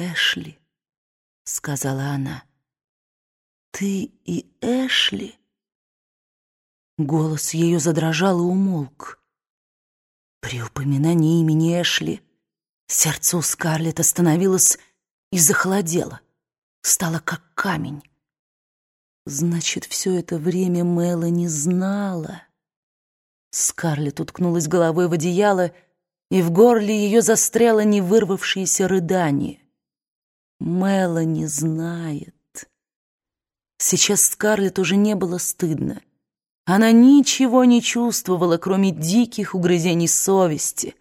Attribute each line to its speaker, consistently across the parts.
Speaker 1: Эшли», — сказала она. «Ты и Эшли?» Голос ее задрожал и умолк. При упоминании имени Эшли сердце у Скарлетт остановилось и захолодело, стало как камень. Значит, все это время Мелани знала. Скарлетт уткнулась головой в одеяло, и в горле ее застряло не вырвавшееся рыдание. Мелани знает. Сейчас Скарлетт уже не было стыдно. Она ничего не чувствовала, кроме диких угрызений совести,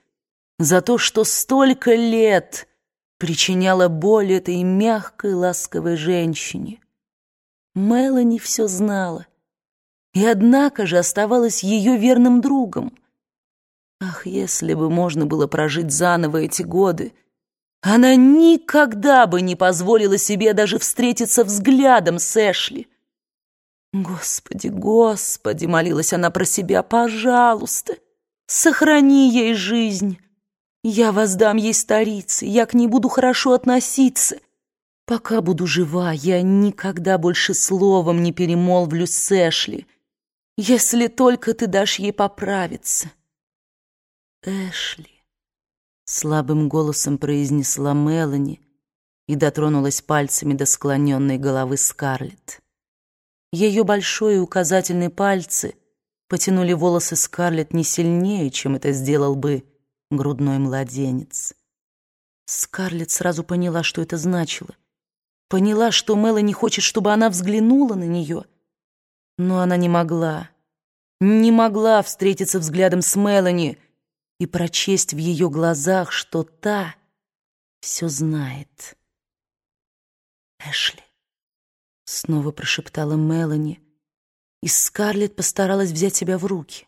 Speaker 1: за то, что столько лет причиняла боль этой мягкой, ласковой женщине. Мелани все знала, и однако же оставалась ее верным другом. Ах, если бы можно было прожить заново эти годы, она никогда бы не позволила себе даже встретиться взглядом с Эшли. «Господи, Господи!» — молилась она про себя. «Пожалуйста, сохрани ей жизнь. Я воздам ей старицы, я к ней буду хорошо относиться. Пока буду жива, я никогда больше словом не перемолвлюсь с Эшли, если только ты дашь ей поправиться». «Эшли», — слабым голосом произнесла Мелани и дотронулась пальцами до склоненной головы Скарлетт. Ее большой и указательный пальцы потянули волосы Скарлетт не сильнее, чем это сделал бы грудной младенец. Скарлетт сразу поняла, что это значило. Поняла, что Мелани хочет, чтобы она взглянула на нее. Но она не могла, не могла встретиться взглядом с Мелани и прочесть в ее глазах, что та все знает. Эшли. Снова прошептала Мелани, и Скарлетт постаралась взять себя в руки.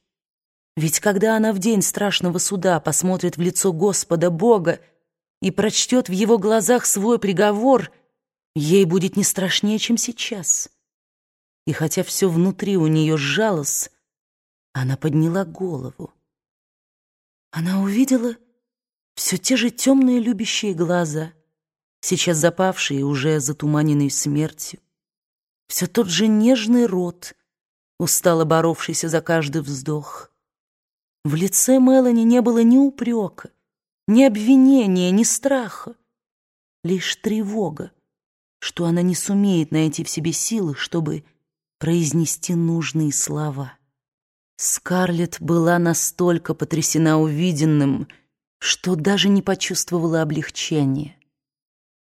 Speaker 1: Ведь когда она в день страшного суда посмотрит в лицо Господа Бога и прочтет в его глазах свой приговор, ей будет не страшнее, чем сейчас. И хотя все внутри у нее сжалось, она подняла голову. Она увидела все те же темные любящие глаза, сейчас запавшие уже затуманенные смертью все тот же нежный рот, устало боровшийся за каждый вздох. В лице Мелани не было ни упрека, ни обвинения, ни страха, лишь тревога, что она не сумеет найти в себе силы, чтобы произнести нужные слова. Скарлетт была настолько потрясена увиденным, что даже не почувствовала облегчения.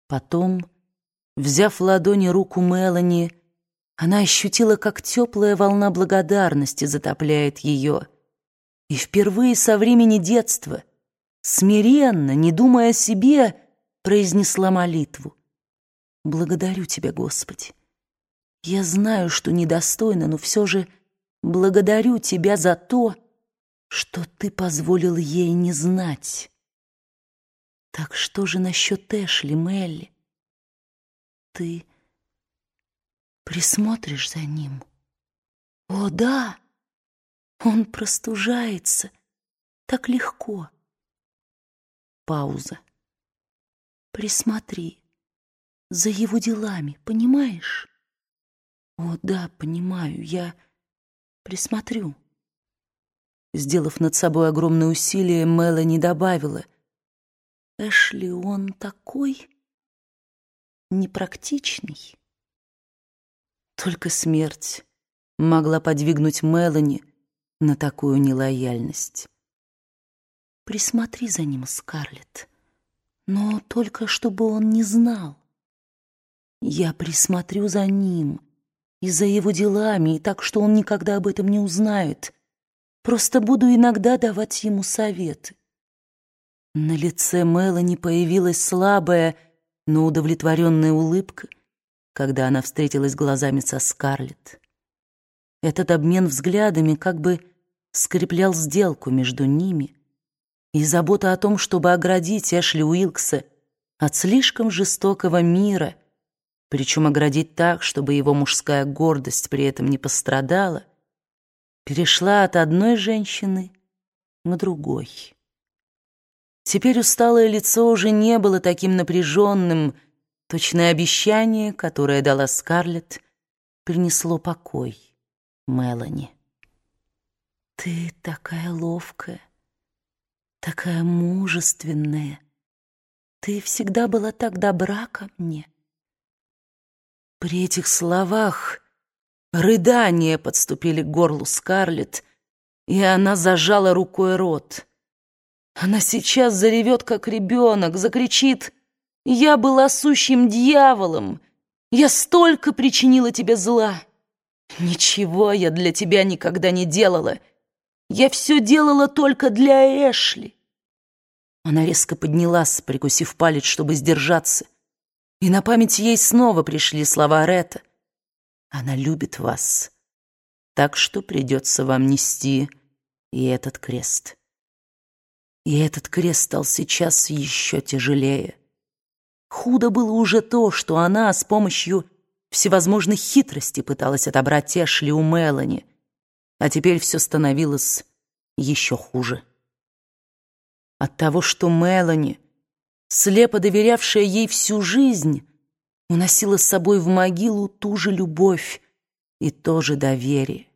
Speaker 1: Потом, взяв в ладони руку Мелани, она ощутила, как теплая волна благодарности затопляет ее. И впервые со времени детства, смиренно, не думая о себе, произнесла молитву. «Благодарю Тебя, Господи. Я знаю, что недостойна, но все же благодарю Тебя за то, что Ты позволил ей не знать. Так что же насчет Эшли, Мелли? Ты присмотришь за ним. О, да, он простужается так легко. Пауза. Присмотри за его делами, понимаешь? О, да, понимаю, я присмотрю. Сделав над собой огромное усилие, Мелани добавила. Эшли, он такой непрактичный. Только смерть могла подвигнуть Мелани на такую нелояльность. Присмотри за ним, Скарлетт, но только чтобы он не знал. Я присмотрю за ним и за его делами, и так, что он никогда об этом не узнает. Просто буду иногда давать ему советы. На лице Мелани появилась слабая, но удовлетворенная улыбка — когда она встретилась глазами со Скарлетт. Этот обмен взглядами как бы скреплял сделку между ними, и забота о том, чтобы оградить Эшли Уилкса от слишком жестокого мира, причем оградить так, чтобы его мужская гордость при этом не пострадала, перешла от одной женщины к другой. Теперь усталое лицо уже не было таким напряженным. Точное обещание, которое дала Скарлетт, принесло покой Мелани. «Ты такая ловкая, такая мужественная. Ты всегда была так добра ко мне». При этих словах рыдания подступили к горлу Скарлетт, и она зажала рукой рот. Она сейчас заревет, как ребенок, закричит «Я была сущим дьяволом! Я столько причинила тебе зла! Ничего я для тебя никогда не делала! Я все делала только для Эшли!» Она резко поднялась, прикусив палец, чтобы сдержаться. И на память ей снова пришли слова Ретта. «Она любит вас, так что придется вам нести и этот крест». И этот крест стал сейчас еще тяжелее. Худо было уже то, что она с помощью всевозможных хитростей пыталась отобрать Эшли у Мелани, а теперь все становилось еще хуже. От того, что Мелани, слепо доверявшая ей всю жизнь, уносила с собой в могилу ту же любовь и то же доверие.